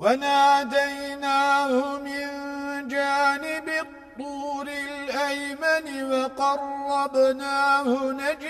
وناديناه من جانب الطور الأيمن وقربناه نجيا